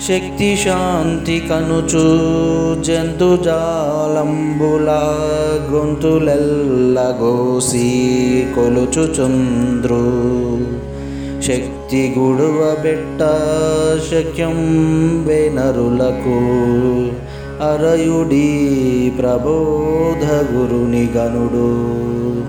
శక్తి శాంతి కనుచు జంతుజాలంబుల గొంతులెల్లగోసి కొలుచుచుంద్రు శక్తి గుడువ బెట్ట శక్యం వెనరులకు అరయుడి ప్రబోధ గురుని గనుడు.